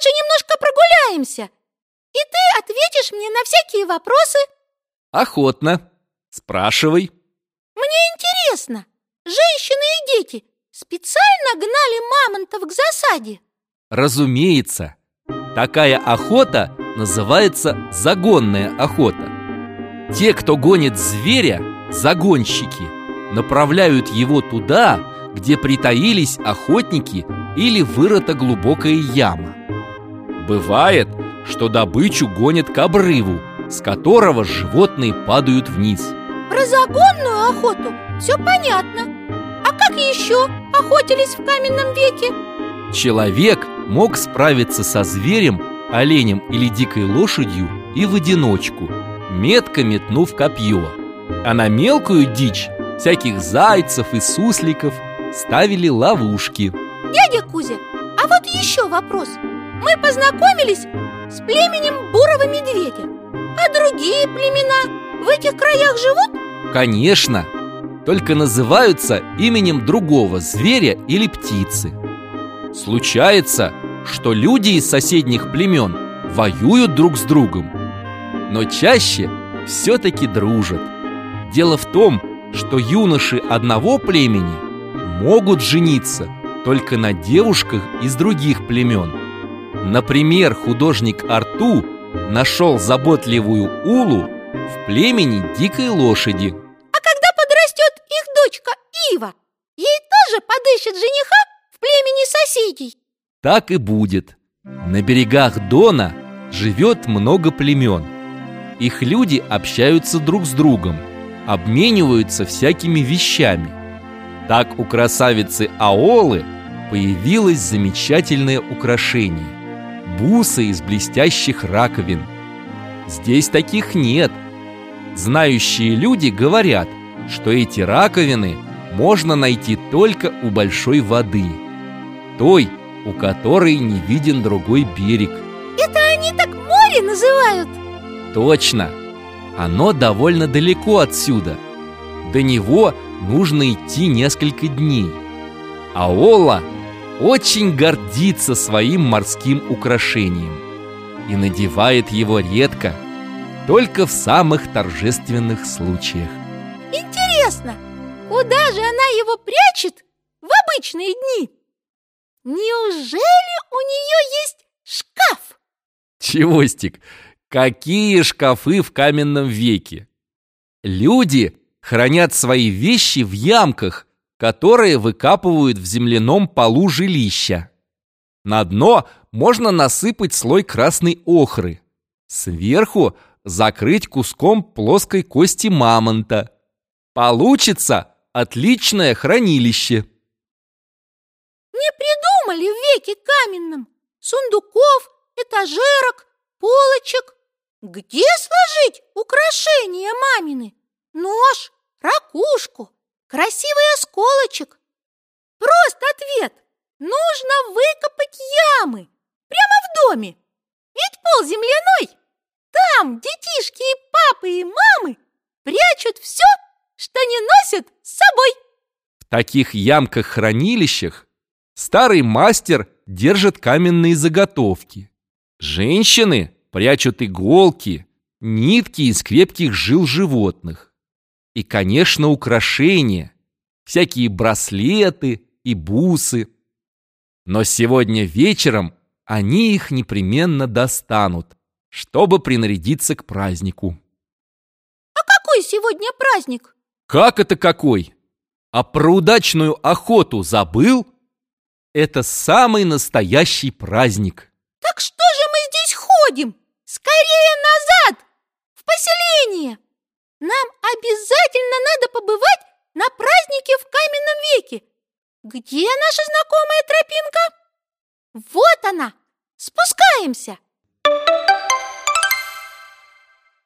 лучше немножко прогуляемся, и ты ответишь мне на всякие вопросы. Охотно. Спрашивай. Мне интересно, женщины и дети специально гнали мамонтов к засаде? Разумеется. Такая охота называется загонная охота. Те, кто гонит зверя, загонщики, направляют его туда, где притаились охотники или вырыта глубокая яма. Бывает, что добычу гонят к обрыву, с которого животные падают вниз. Про загонную охоту все понятно. А как еще охотились в каменном веке? Человек мог справиться со зверем, оленем или дикой лошадью и в одиночку, метко метнув копье. А на мелкую дичь, всяких зайцев и сусликов, ставили ловушки. Дядя Кузя, а вот еще вопрос. Мы познакомились с племенем бурого медведя. А другие племена в этих краях живут? Конечно, только называются именем другого зверя или птицы. Случается, что люди из соседних племен воюют друг с другом, но чаще все-таки дружат. Дело в том, что юноши одного племени могут жениться только на девушках из других племен. Например, художник Арту нашел заботливую Улу в племени дикой лошади. А когда подрастет их дочка Ива, ей тоже подыщет жениха в племени соседей? Так и будет. На берегах Дона живет много племен. Их люди общаются друг с другом, обмениваются всякими вещами. Так у красавицы Аолы появилось замечательное украшение – бусы из блестящих раковин. Здесь таких нет. Знающие люди говорят, что эти раковины можно найти только у большой воды, той, у которой не виден другой берег. Это они так море называют? Точно! Оно довольно далеко отсюда. До него нужно идти несколько дней. А Ола очень гордится своим морским украшением и надевает его редко, только в самых торжественных случаях. Интересно, куда же она его прячет в обычные дни? Неужели у нее есть шкаф? Чевостик, какие шкафы в каменном веке? Люди хранят свои вещи в ямках, которые выкапывают в земляном полу жилища. На дно можно насыпать слой красной охры. Сверху закрыть куском плоской кости мамонта. Получится отличное хранилище. Не придумали в веке каменном сундуков, этажерок, полочек. Где сложить украшения мамины? Нож, ракушку, красивый осколочек. Просто ответ. Нужно выкопать ямы прямо в доме. Ведь пол земляной. Там детишки и папы, и мамы прячут все, что не носят с собой. В таких ямках-хранилищах старый мастер держит каменные заготовки. Женщины прячут иголки, нитки из крепких жил животных. И, конечно, украшения, всякие браслеты и бусы. Но сегодня вечером они их непременно достанут, чтобы принарядиться к празднику. А какой сегодня праздник? Как это какой? А про удачную охоту забыл? Это самый настоящий праздник. Так что же мы здесь ходим? Скорее назад! В поселение! Нам обязательно надо побывать на празднике в каменном веке. Где наша знакомая тропинка? Вот она! Спускаемся!